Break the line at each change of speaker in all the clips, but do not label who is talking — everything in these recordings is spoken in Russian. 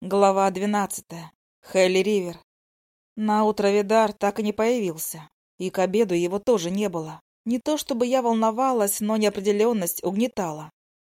Глава двенадцатая. Хелли Ривер. На утро Видар так и не появился, и к обеду его тоже не было. Не то чтобы я волновалась, но неопределенность угнетала.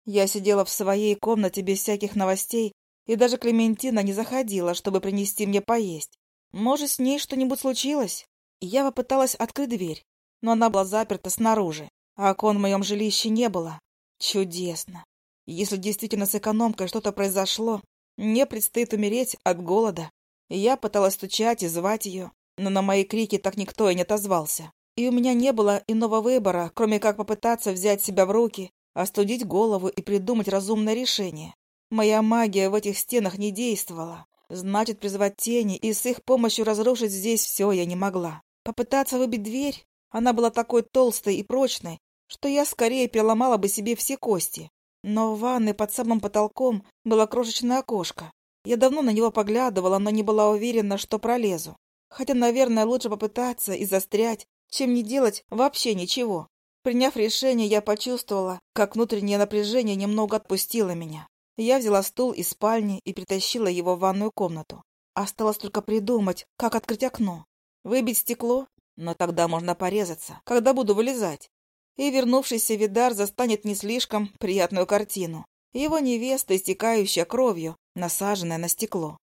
Я сидела в своей комнате без всяких новостей, и даже Клементина не заходила, чтобы принести мне поесть. Может, с ней что-нибудь случилось? Я попыталась открыть дверь, но она была заперта снаружи, а окон в моем жилище не было. Чудесно. Если действительно с экономкой что-то произошло, мне предстоит умереть от голода. Я пыталась стучать и звать ее, но на мои крики так никто и не отозвался. И у меня не было иного выбора, кроме как попытаться взять себя в руки, остудить голову и придумать разумное решение. Моя магия в этих стенах не действовала. Значит, призвать тени и с их помощью разрушить здесь все я не могла. Попытаться выбить дверь? Она была такой толстой и прочной, что я скорее переломала бы себе все кости. Но в ванной под самым потолком было крошечное окошко. Я давно на него поглядывала, но не была уверена, что пролезу. Хотя, наверное, лучше попытаться и застрять, чем не делать вообще ничего. Приняв решение, я почувствовала, как внутреннее напряжение немного отпустило меня. Я взяла стул из спальни и притащила его в ванную комнату. Осталось только придумать, как открыть окно. Выбить стекло? Но тогда можно порезаться, когда буду вылезать и вернувшийся Видар застанет не слишком приятную картину. Его невеста, истекающая кровью, насаженная на стекло.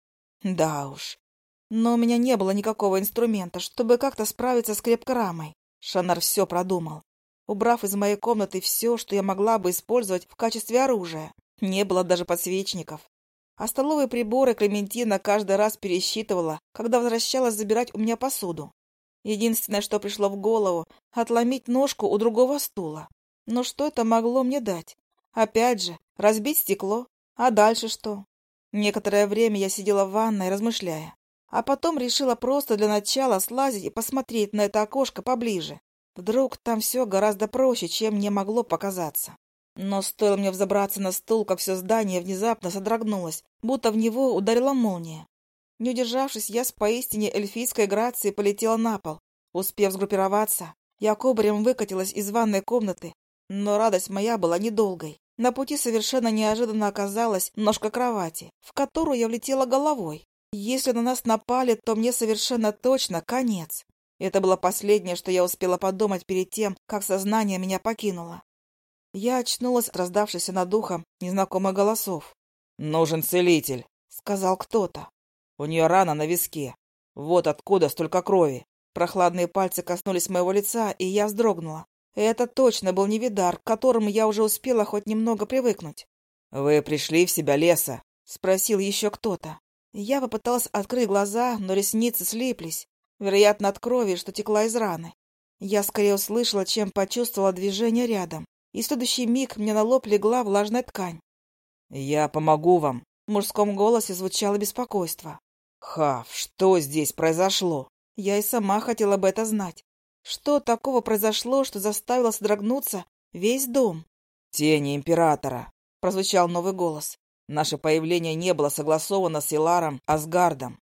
Да уж. Но у меня не было никакого инструмента, чтобы как-то справиться с крепкорамой. Шанар все продумал. Убрав из моей комнаты все, что я могла бы использовать в качестве оружия. Не было даже подсвечников. А столовые приборы Клементина каждый раз пересчитывала, когда возвращалась забирать у меня посуду. Единственное, что пришло в голову — отломить ножку у другого стула. Но что это могло мне дать? Опять же, разбить стекло. А дальше что? Некоторое время я сидела в ванной, размышляя. А потом решила просто для начала слазить и посмотреть на это окошко поближе. Вдруг там все гораздо проще, чем мне могло показаться. Но стоило мне взобраться на стул, как все здание внезапно содрогнулось, будто в него ударила молния. Не удержавшись, я с поистине эльфийской грацией полетела на пол. Успев сгруппироваться, я кубарем выкатилась из ванной комнаты, но радость моя была недолгой. На пути совершенно неожиданно оказалась ножка кровати, в которую я влетела головой. Если на нас напали, то мне совершенно точно конец. Это было последнее, что я успела подумать перед тем, как сознание меня покинуло. Я очнулась от раздавшихся над ухом незнакомых голосов.
«Нужен целитель», —
сказал кто-то.
У нее рана на виске. Вот откуда столько крови.
Прохладные пальцы коснулись моего лица, и я вздрогнула. Это точно был не Видар, к которому я уже успела хоть немного привыкнуть.
«Вы пришли в себя леса?»
— спросил еще кто-то. Я попыталась открыть глаза, но ресницы слиплись, вероятно, от крови, что текла из раны. Я скорее услышала, чем почувствовала движение рядом, и в следующий миг мне на лоб легла влажная ткань.
«Я помогу вам», —
в мужском голосе звучало беспокойство.
Хав, что здесь произошло?
Я и сама хотела бы это знать. Что такого произошло, что заставило содрогнуться весь дом?
Тени императора,
прозвучал новый голос.
Наше появление не было согласовано с Иларом Асгардом,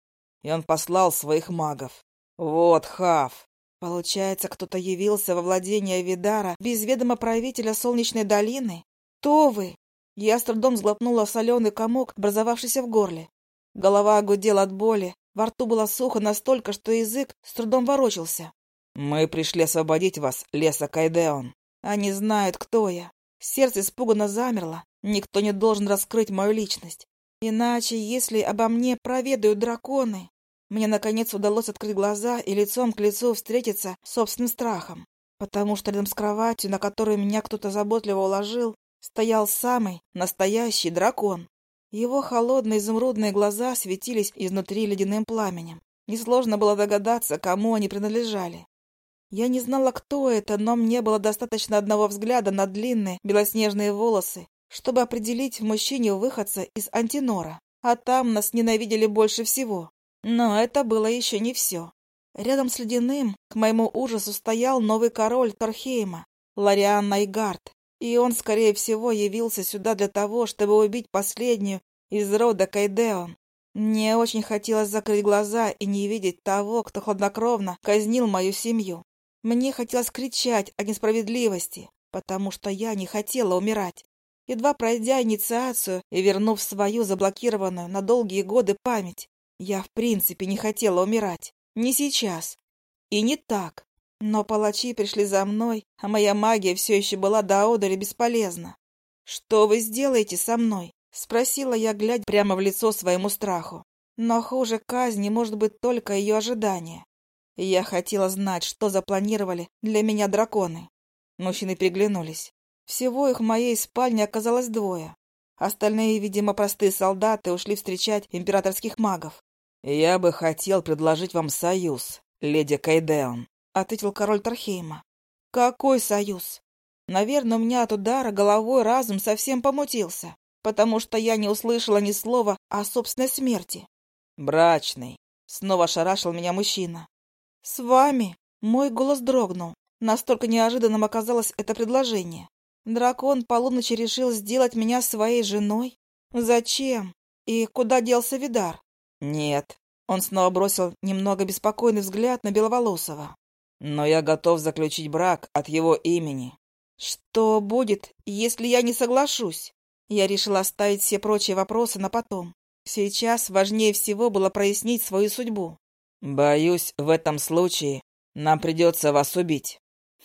и он послал своих магов. Вот Хав.
Получается, кто-то явился во владение Видара без ведома правителя Солнечной долины? Кто вы? Я с трудом сглотнула соленый комок, образовавшийся в горле. Голова гудела от боли, во рту было сухо настолько, что язык с трудом ворочался.
«Мы пришли освободить вас, леса Кайдеон».
Они знают, кто я. Сердце испуганно замерло. Никто не должен раскрыть мою личность. Иначе, если обо мне проведают драконы... Мне, наконец, удалось открыть глаза и лицом к лицу встретиться с собственным страхом. Потому что рядом с кроватью, на которую меня кто-то заботливо уложил, стоял самый настоящий дракон. Его холодные изумрудные глаза светились изнутри ледяным пламенем. Несложно было догадаться, кому они принадлежали. Я не знала, кто это, но мне было достаточно одного взгляда на длинные белоснежные волосы, чтобы определить в мужчине выходца из Антинора. А там нас ненавидели больше всего. Но это было еще не все. Рядом с ледяным, к моему ужасу, стоял новый король Торхейма, Лариан Найгард. И он, скорее всего, явился сюда для того, чтобы убить последнюю из рода Кайдеон. Мне очень хотелось закрыть глаза и не видеть того, кто хладнокровно казнил мою семью. Мне хотелось кричать о несправедливости, потому что я не хотела умирать. Едва пройдя инициацию и вернув свою заблокированную на долгие годы память, я в принципе не хотела умирать. Не сейчас. И не так. Но палачи пришли за мной, а моя магия все еще была до одури бесполезна. «Что вы сделаете со мной?» — спросила я, глядя прямо в лицо своему страху. Но хуже казни может быть только ее ожидание. Я хотела знать, что запланировали для меня драконы. Мужчины переглянулись. Всего их в моей спальне оказалось двое. Остальные, видимо, простые солдаты ушли встречать императорских магов.
«Я бы хотел предложить вам союз, леди Кайдеон», —
ответил король Тархейма. «Какой союз?» Наверное, у меня от удара головой разум совсем помутился, потому что я не услышала ни слова о собственной смерти.
«Брачный», — снова шарашил меня мужчина.
«С вами?» — мой голос дрогнул. Настолько неожиданным оказалось это предложение. Дракон полуночи решил сделать меня своей женой? Зачем? И куда делся Видар?
«Нет».
Он снова бросил немного беспокойный взгляд на Беловолосова.
«Но я готов заключить брак от его имени».
«Что будет, если я не соглашусь?» Я решила оставить все прочие вопросы на потом. Сейчас важнее всего было прояснить свою судьбу.
«Боюсь, в этом случае нам придется вас убить».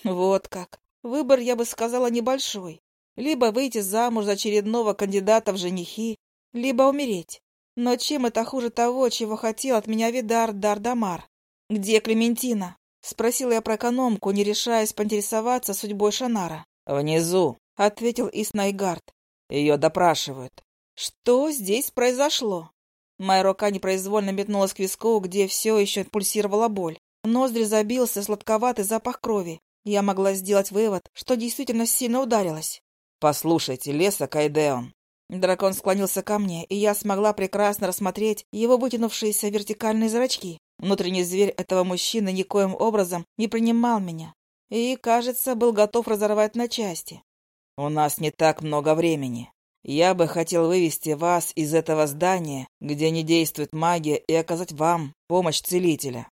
«Вот как. Выбор, я бы сказала, небольшой. Либо выйти замуж за очередного кандидата в женихи, либо умереть. Но чем это хуже того, чего хотел от меня Видар Дардамар? «Где Клементина?» — спросила я про экономку, не решаясь поинтересоваться судьбой Шанара.
«Внизу», —
ответил Иснайгард.
«Ее допрашивают».
«Что здесь произошло?» Моя рука непроизвольно метнулась к виску, где все еще пульсировала боль. В ноздри забился сладковатый запах крови. Я могла сделать вывод, что действительно сильно ударилась.
«Послушайте, Леса Кайдеон,
Дракон склонился ко мне, и я смогла прекрасно рассмотреть его вытянувшиеся вертикальные зрачки. Внутренний зверь этого мужчины никоим образом не принимал меня и, кажется, был готов разорвать на части.
«У нас не так много времени. Я бы хотел вывести вас из этого здания, где не действует магия, и оказать вам помощь целителя.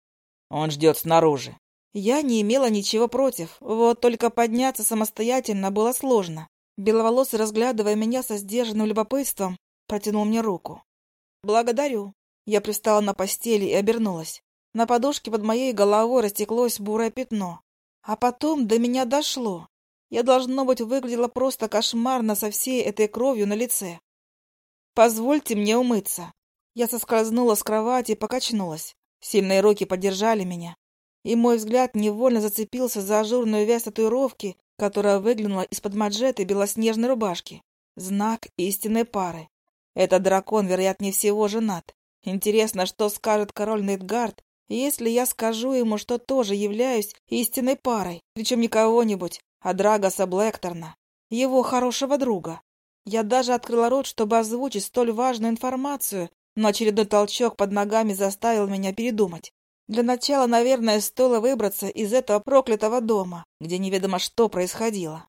Он ждет снаружи».
Я не имела ничего против, вот только подняться самостоятельно было сложно. Беловолосый, разглядывая меня со сдержанным любопытством, протянул мне руку. «Благодарю». Я пристала на постели и обернулась. На подушке под моей головой растеклось бурое пятно. А потом до меня дошло. Я, должно быть, выглядела просто кошмарно со всей этой кровью на лице. «Позвольте мне умыться». Я соскользнула с кровати и покачнулась. Сильные руки поддержали меня. И мой взгляд невольно зацепился за ажурную вязь татуировки которая выглянула из-под маджеты белоснежной рубашки. Знак истинной пары. Этот дракон, вероятнее всего, женат. Интересно, что скажет король Нейтгард, если я скажу ему, что тоже являюсь истинной парой, причем не кого-нибудь, а Драгоса Блэкторна, его хорошего друга. Я даже открыла рот, чтобы озвучить столь важную информацию, но очередной толчок под ногами заставил меня передумать. Для начала, наверное, стоило выбраться из этого проклятого дома, где неведомо что происходило.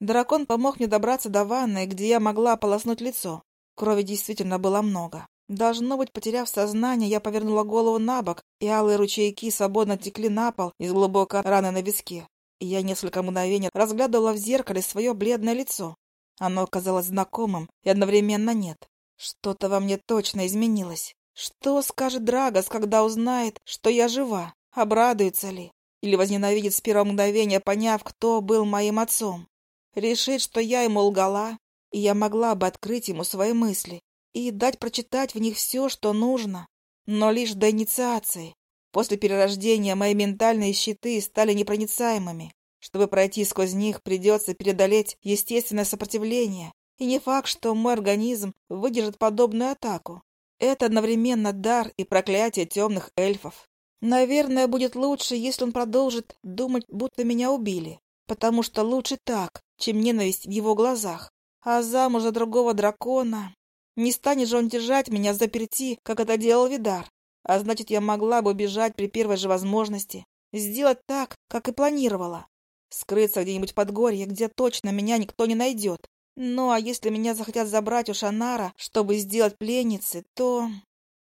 Дракон помог мне добраться до ванной, где я могла полоснуть лицо. Крови действительно было много. Должно быть, потеряв сознание, я повернула голову на бок, и алые ручейки свободно текли на пол из глубокой раны на виске. Я несколько мгновений разглядывала в зеркале свое бледное лицо. Оно казалось знакомым и одновременно нет. Что-то во мне точно изменилось. Что скажет Драгос, когда узнает, что я жива? Обрадуется ли? Или возненавидит с первого мгновения, поняв, кто был моим отцом? Решит, что я ему лгала, и я могла бы открыть ему свои мысли и дать прочитать в них все, что нужно, но лишь до инициации. После перерождения мои ментальные щиты стали непроницаемыми. Чтобы пройти сквозь них, придется преодолеть естественное сопротивление, и не факт, что мой организм выдержит подобную атаку. Это одновременно дар и проклятие темных эльфов. Наверное, будет лучше, если он продолжит думать, будто меня убили, потому что лучше так, чем ненависть в его глазах. А замуж за другого дракона... Не станет же он держать меня заперти, как это делал Видар. А значит, я могла бы убежать при первой же возможности. Сделать так, как и планировала. Скрыться где-нибудь под горье, где точно меня никто не найдет. Ну, а если меня захотят забрать у Шанара, чтобы сделать пленницей, то...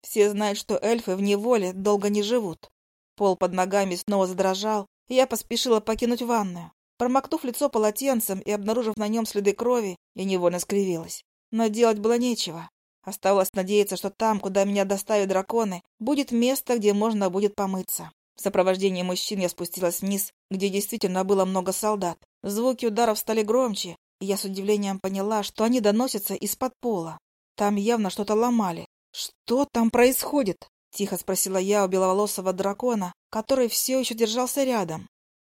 Все знают, что эльфы в неволе долго не живут. Пол под ногами снова задрожал, и я поспешила покинуть ванную. Промокнув лицо полотенцем и обнаружив на нем следы крови, я невольно скривилась. Но делать было нечего. Оставалось надеяться, что там, куда меня доставят драконы, будет место, где можно будет помыться. В сопровождении мужчин я спустилась вниз, где действительно было много солдат. Звуки ударов стали громче, и я с удивлением поняла, что они доносятся из-под пола. Там явно что-то ломали. «Что там происходит?» — тихо спросила я у беловолосого дракона, который все еще держался рядом.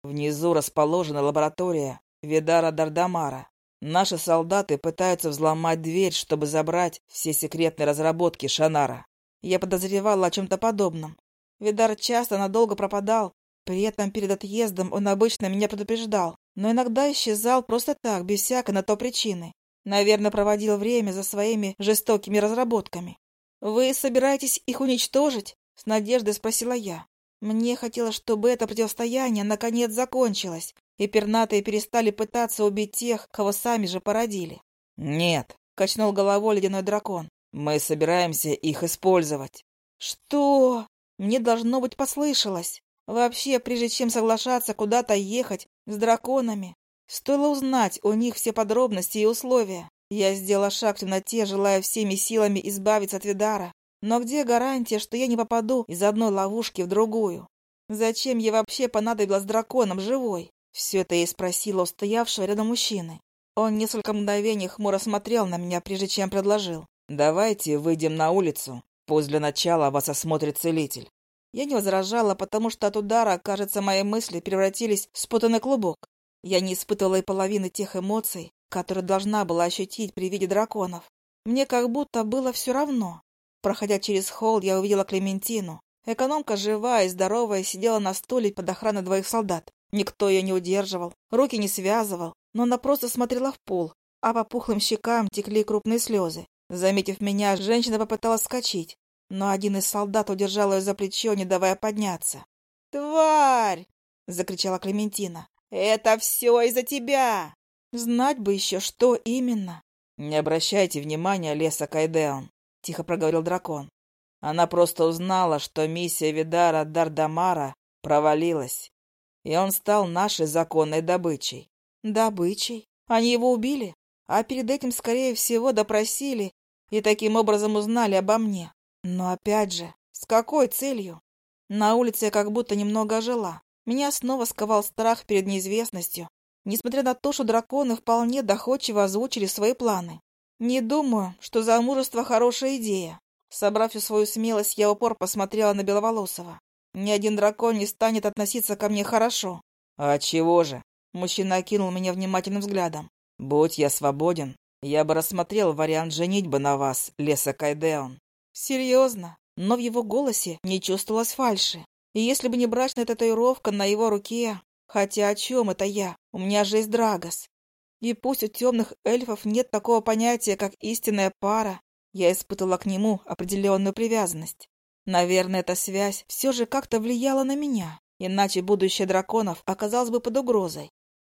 «Внизу расположена лаборатория Видара Дардамара. Наши солдаты пытаются взломать дверь, чтобы забрать все секретные разработки Шанара.
Я подозревала о чем-то подобном. Видар часто надолго пропадал. При этом перед отъездом он обычно меня предупреждал, но иногда исчезал просто так, без всякой на то причины. Наверное, проводил время за своими жестокими разработками. «Вы собираетесь их уничтожить?» — с надеждой спросила я. Мне хотелось, чтобы это противостояние наконец закончилось, и пернатые перестали пытаться убить тех, кого сами же породили.
«Нет», —
качнул головой ледяной дракон.
«Мы собираемся их использовать».
«Что?» Мне должно быть послышалось. Вообще, прежде чем соглашаться куда-то ехать с драконами, стоило узнать у них все подробности и условия. Я сделала шаг в темноте, желая всеми силами избавиться от Видара. Но где гарантия, что я не попаду из одной ловушки в другую? Зачем я вообще понадобилась драконом живой? Все это я спросила у стоявшего рядом мужчины. Он несколько мгновений хмуро смотрел на меня, прежде чем предложил.
«Давайте выйдем на улицу. Пусть для начала вас осмотрит целитель».
Я не возражала, потому что от удара, кажется, мои мысли превратились в спутанный клубок. Я не испытывала и половины тех эмоций, которые должна была ощутить при виде драконов. Мне как будто было все равно. Проходя через холл, я увидела Клементину. Экономка живая и здоровая сидела на стуле под охраной двоих солдат. Никто ее не удерживал, руки не связывал, но она просто смотрела в пол, а по пухлым щекам текли крупные слезы. Заметив меня, женщина попыталась вскочить, но один из солдат удержал ее за плечо, не давая подняться. «Тварь!» — закричала Клементина. «Это все из-за тебя!» Знать бы еще, что именно.
«Не обращайте внимания, Леса Кайдеон», — тихо проговорил дракон. Она просто узнала, что миссия Видара Дардамара провалилась и он стал нашей законной добычей.
Добычей? Они его убили? А перед этим, скорее всего, допросили и таким образом узнали обо мне. Но опять же, с какой целью? На улице я как будто немного ожила. Меня снова сковал страх перед неизвестностью, несмотря на то, что драконы вполне доходчиво озвучили свои планы. Не думаю, что замужество хорошая идея. Собрав всю свою смелость, я упор посмотрела на Беловолосого. Ни один дракон не станет относиться ко мне хорошо.
А чего же?
Мужчина окинул меня внимательным взглядом.
Будь я свободен, я бы рассмотрел вариант женитьбы на вас, Леса Кайдеон.
Серьезно? Но в его голосе не чувствовалось фальши. И если бы не брачная татуировка на его руке... Хотя о чем это я? У меня же есть Драгос. И пусть у темных эльфов нет такого понятия, как истинная пара, я испытывала к нему определенную привязанность. Наверное, эта связь все же как-то влияла на меня, иначе будущее драконов оказалось бы под угрозой.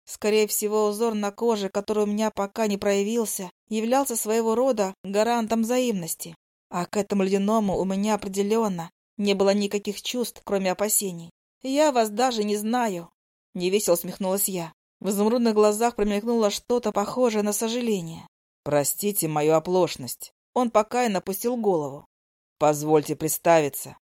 Скорее всего, узор на коже, который у меня пока не проявился, являлся своего рода гарантом взаимности. А к этому ледяному у меня определенно не было никаких чувств, кроме опасений. «Я вас даже не знаю», — невесело усмехнулась я. В изумрудных глазах промелькнуло что-то похожее на сожаление.
«Простите мою оплошность».
Он пока и напустил голову.
Позвольте представиться.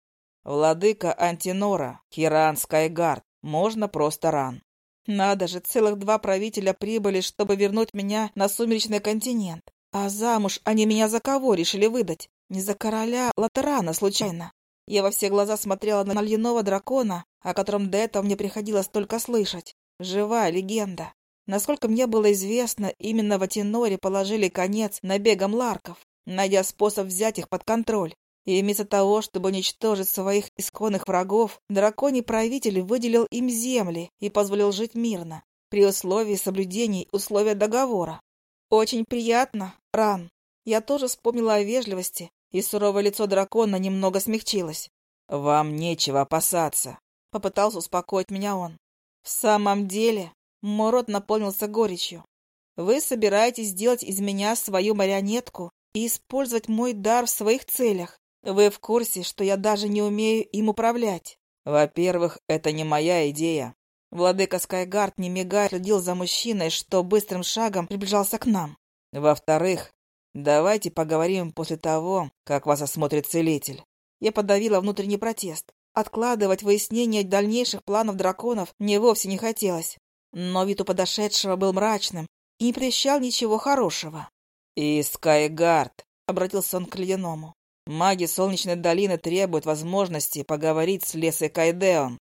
Владыка Антинора, Киран Скайгард. Можно просто ран.
Надо же, целых два правителя прибыли, чтобы вернуть меня на сумеречный континент. А замуж они меня за кого решили выдать? Не за короля Латерана, случайно. Я во все глаза смотрела на льняного дракона, о котором до этого мне приходилось только слышать. Живая легенда. Насколько мне было известно, именно в Атиноре положили конец набегам ларков, найдя способ взять их под контроль. И вместо того, чтобы уничтожить своих исконных врагов, драконий правитель выделил им земли и позволил жить мирно, при условии соблюдений условия договора. Очень приятно, Ран. Я тоже вспомнила о вежливости, и суровое лицо дракона немного смягчилось.
«Вам нечего опасаться», —
попытался успокоить меня он. «В самом деле...» — мой рот наполнился горечью. «Вы собираетесь сделать из меня свою марионетку и использовать мой дар в своих целях. Вы в курсе, что я даже не умею им управлять?
Во-первых, это не моя идея.
Владыка Скайгард, не мигая, следил за мужчиной, что быстрым шагом приближался к нам.
Во-вторых, давайте поговорим после того, как вас осмотрит целитель.
Я подавила внутренний протест. Откладывать выяснение дальнейших планов драконов мне вовсе не хотелось. Но вид у подошедшего был мрачным и не предвещал ничего хорошего.
«И Скайгард», — обратился он к ледяному, — «маги Солнечной долины требуют возможности поговорить с Лесой Кайдеон».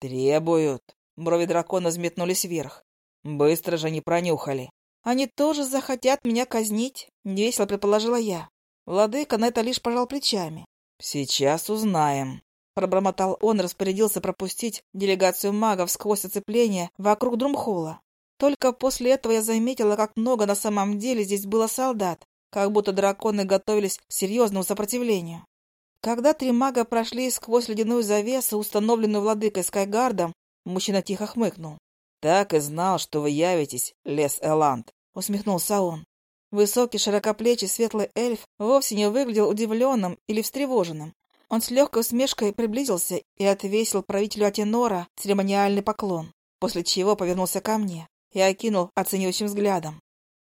«Требуют». Брови дракона взметнулись вверх. Быстро же не пронюхали.
«Они тоже захотят меня казнить», — весело предположила я. Владыка на это лишь пожал плечами.
«Сейчас узнаем», —
пробормотал он и распорядился пропустить делегацию магов сквозь оцепление вокруг Друмхола. Только после этого я заметила, как много на самом деле здесь было солдат, как будто драконы готовились к серьезному сопротивлению. Когда три мага прошли сквозь ледяную завесу, установленную владыкой Скайгардом, мужчина тихо хмыкнул.
«Так и знал, что вы явитесь, лес Эланд», —
усмехнулся он. Высокий, широкоплечий, светлый эльф вовсе не выглядел удивленным или встревоженным. Он с легкой усмешкой приблизился и отвесил правителю Атенора церемониальный поклон, после чего повернулся ко мне и окинул оценивающим взглядом.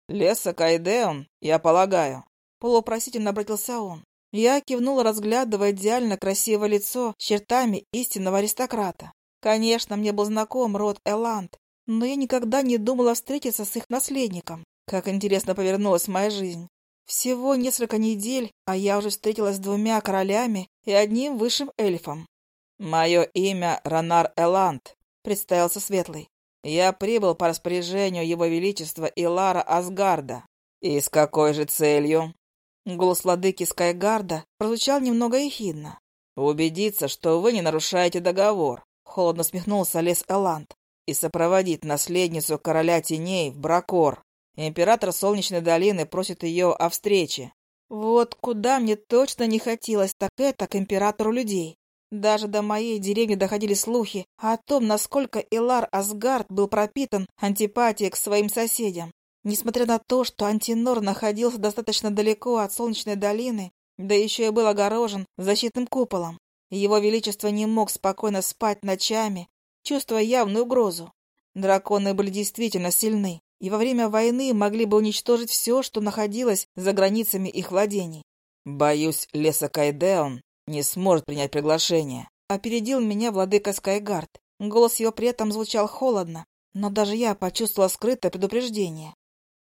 «Леса Кайдеон, я полагаю».
Полупросительно обратился он. Я кивнула, разглядывая идеально красивое лицо с чертами истинного аристократа. Конечно, мне был знаком род Эланд, но я никогда не думала встретиться с их наследником. Как интересно повернулась моя жизнь. Всего несколько недель, а я уже встретилась с двумя королями и одним высшим эльфом.
«Мое имя Ронар Эланд», — представился Светлый. Я прибыл по распоряжению Его Величества Илара Асгарда. И с какой же целью?
Голос владыки Скайгарда прозвучал немного ехидно.
Убедиться, что вы не нарушаете договор. Холодно смехнулся Лес Эланд. И сопроводить наследницу короля теней в Бракор. Император Солнечной долины просит ее о встрече.
Вот куда мне точно не хотелось, так это к императору людей. Даже до моей деревни доходили слухи о том, насколько Элар Асгард был пропитан антипатией к своим соседям. Несмотря на то, что Антинор находился достаточно далеко от Солнечной долины, да еще и был огорожен защитным куполом, его Величество не мог спокойно спать ночами, чувствуя явную угрозу. Драконы были действительно сильны, и во время войны могли бы уничтожить все, что находилось за границами их владений.
«Боюсь, леса Кайдеон не сможет принять приглашение.
Опередил меня владыка Скайгард. Голос его при этом звучал холодно, но даже я почувствовала скрытое предупреждение.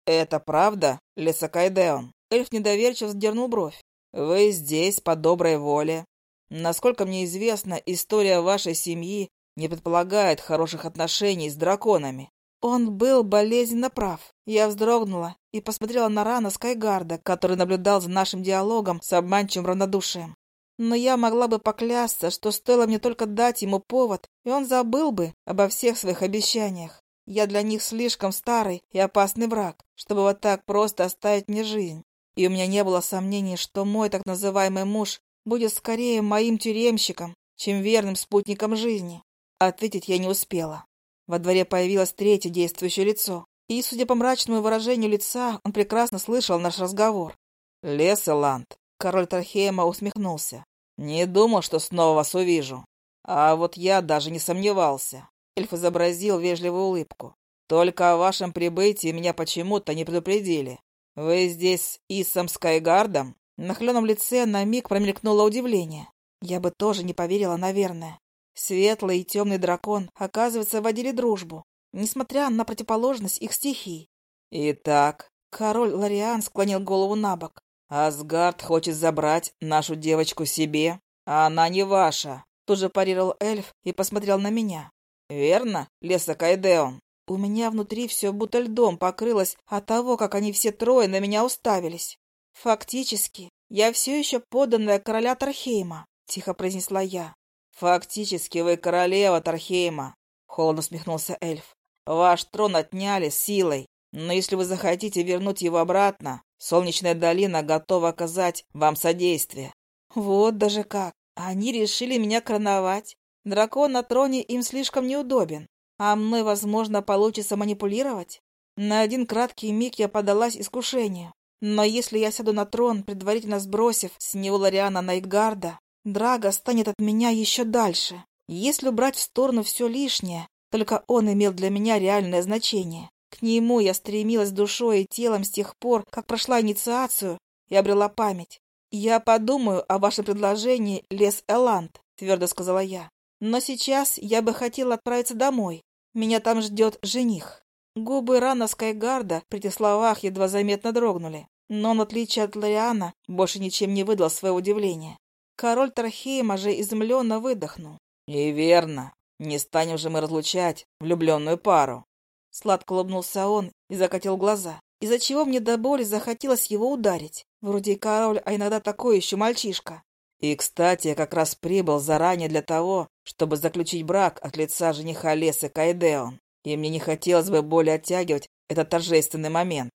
«Это правда, Лесакайдеон?»
Эльф недоверчиво сдернул бровь.
«Вы здесь по доброй воле. Насколько мне известно, история вашей семьи не предполагает хороших отношений с драконами».
Он был болезненно прав. Я вздрогнула и посмотрела на Рана Скайгарда, который наблюдал за нашим диалогом с обманчивым равнодушием. Но я могла бы поклясться, что стоило мне только дать ему повод, и он забыл бы обо всех своих обещаниях. Я для них слишком старый и опасный враг, чтобы вот так просто оставить мне жизнь. И у меня не было сомнений, что мой так называемый муж будет скорее моим тюремщиком, чем верным спутником жизни. Ответить я не успела. Во дворе появилось третье действующее лицо, и, судя по мрачному выражению лица, он прекрасно слышал наш разговор.
«Леселанд», Король Тархейма усмехнулся. «Не думал, что снова вас увижу. А вот я даже не сомневался». Эльф изобразил вежливую улыбку. «Только о вашем прибытии меня почему-то не предупредили. Вы здесь с Исом Скайгардом?»
На хленом лице на миг промелькнуло удивление. Я бы тоже не поверила, наверное. Светлый и темный дракон, оказывается, водили дружбу, несмотря на противоположность их стихий.
«Итак...»
Король Лариан склонил голову на бок.
«Асгард хочет забрать нашу девочку себе, а она не ваша», — тут же парировал эльф и посмотрел на меня. «Верно, Леса Кайдеон?»
У меня внутри все будто льдом покрылось от того, как они все трое на меня уставились. «Фактически, я все еще подданная короля Тархейма», — тихо произнесла я.
«Фактически вы королева Тархейма», — холодно усмехнулся эльф. «Ваш трон отняли силой, но если вы захотите вернуть его обратно, Солнечная долина готова оказать вам содействие.
Вот даже как. Они решили меня короновать. Дракон на троне им слишком неудобен. А мной, возможно, получится манипулировать. На один краткий миг я подалась искушению. Но если я сяду на трон, предварительно сбросив с него Лориана Найтгарда, Драга станет от меня еще дальше. Если убрать в сторону все лишнее, Только он имел для меня реальное значение. К нему я стремилась душой и телом с тех пор, как прошла инициацию и обрела память. «Я подумаю о вашем предложении, Лес Эланд», — твердо сказала я. «Но сейчас я бы хотела отправиться домой. Меня там ждет жених». Губы Рана Скайгарда при этих словах едва заметно дрогнули, но он, в отличие от Лориана, больше ничем не выдал своего удивления. Король Тархейма же изумленно выдохнул.
«И верно. Не станем же мы разлучать влюбленную пару».
Сладко улыбнулся он и закатил глаза, из-за чего мне до боли захотелось его ударить. Вроде и король, а иногда такой еще мальчишка.
И, кстати, я как раз прибыл заранее для того, чтобы заключить брак от лица жениха Лесы Кайдеон и мне не хотелось бы более оттягивать этот торжественный момент.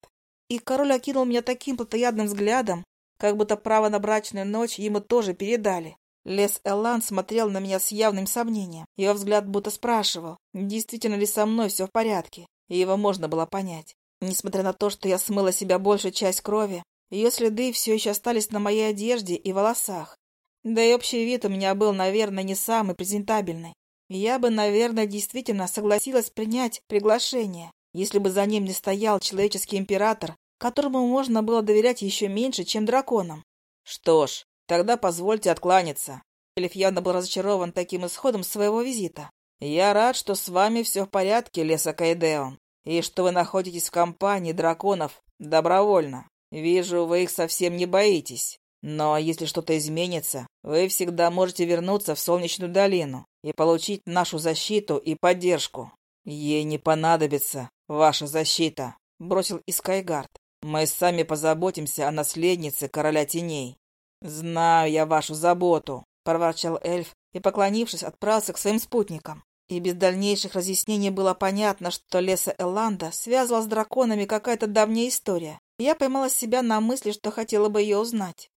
И король окинул меня таким плотоядным взглядом, как будто право на брачную ночь ему тоже передали. Лес Эллан смотрел на меня с явным сомнением. Его взгляд будто спрашивал, действительно ли со мной все в порядке, и его можно было понять. Несмотря на то, что я смыла себя большую часть крови, ее следы все еще остались на моей одежде и волосах. Да и общий вид у меня был, наверное, не самый презентабельный. Я бы, наверное, действительно согласилась принять приглашение, если бы за ним не стоял человеческий император, которому можно было доверять еще меньше, чем драконам.
Что ж, тогда позвольте откланяться.
Эльф явно был разочарован таким исходом своего визита.
Я рад, что с вами все в порядке, Леса Кайдеон, и что вы находитесь в компании драконов добровольно. Вижу, вы их совсем не боитесь. Но если что-то изменится, вы всегда можете вернуться в Солнечную долину и получить нашу защиту и поддержку. Ей не понадобится ваша защита, бросил Искайгард. Мы сами позаботимся о наследнице короля теней. Знаю я вашу заботу, проворчал эльф и, поклонившись, отправился к своим спутникам. И без дальнейших разъяснений было понятно, что леса Элланда связывала с драконами какая-то давняя история. Я поймала себя на мысли, что хотела бы ее узнать.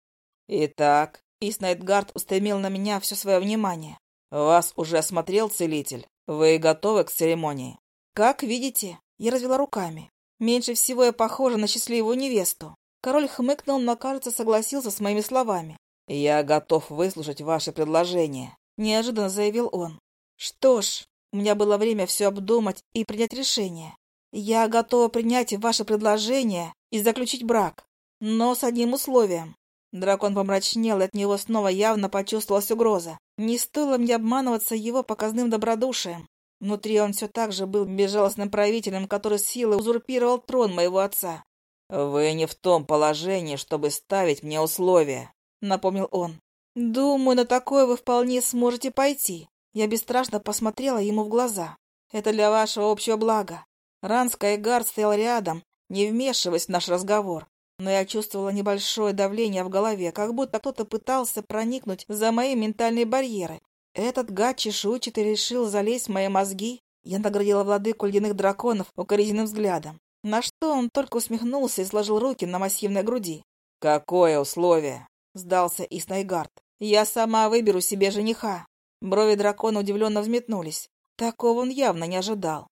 «Итак», — Иснайтгард устремил на меня все свое внимание. «Вас уже осмотрел целитель? Вы готовы к церемонии?» «Как видите», — я развела руками. «Меньше всего я похожа на счастливую невесту». Король хмыкнул, но, кажется, согласился с моими словами. «Я готов выслушать ваше предложение», — неожиданно заявил он. «Что ж, у меня было время все обдумать и принять решение. Я готова принять ваше предложение и заключить брак, но с одним условием. Дракон помрачнел, и от него снова явно почувствовалась угроза. Не стоило мне обманываться его показным добродушием. Внутри он все так же был безжалостным правителем, который силой узурпировал трон моего отца. «Вы не в том положении, чтобы ставить мне условия», — напомнил он. «Думаю, на такое вы вполне сможете пойти». Я бесстрашно посмотрела ему в глаза. «Это для вашего общего блага». Ранская Гард стоял рядом, не вмешиваясь в наш разговор но я чувствовала небольшое давление в голове, как будто кто-то пытался проникнуть за мои ментальные барьеры. Этот гад чешуйчатый решил залезть в мои мозги. Я наградила владыку ледяных драконов укоризненным взглядом, на что он только усмехнулся и сложил руки на массивной груди. «Какое условие?» — сдался Иснайгард. «Я сама выберу себе жениха». Брови дракона удивленно взметнулись. Такого он явно не ожидал.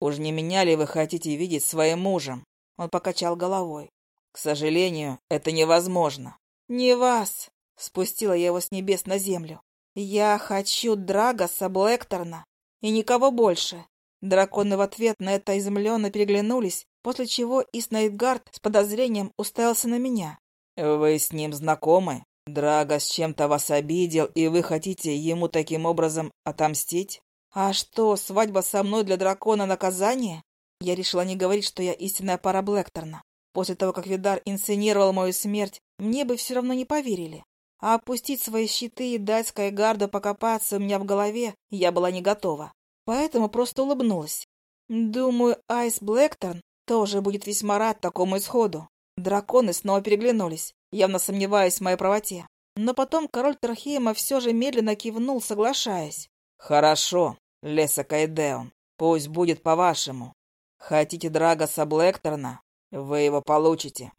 «Уж не меня ли вы хотите видеть своим мужем?» Он покачал головой. К сожалению, это невозможно. Не вас, спустила я его с небес на землю. Я хочу Драгоса Блэкторна и никого больше. Драконы в ответ на это изумленно переглянулись, после чего Иснайдгард с подозрением уставился на меня. «Вы с ним знакомы? Драгос чем-то вас обидел, и вы хотите ему таким образом отомстить? А что, свадьба со мной для дракона наказание?» Я решила не говорить, что я истинная пара Блэкторна. После того, как Видар инсценировал мою смерть, мне бы все равно не поверили. А опустить свои щиты и дать Скайгарду покопаться у меня в голове я была не готова. Поэтому просто улыбнулась. Думаю, Айс Блэкторн тоже будет весьма рад такому исходу. Драконы снова переглянулись, явно сомневаясь в моей правоте. Но потом король Тархейма все же медленно кивнул, соглашаясь. «Хорошо, Леса Кайдеон, пусть будет по-вашему. Хотите Драгоса Блэкторна? Вы его получите.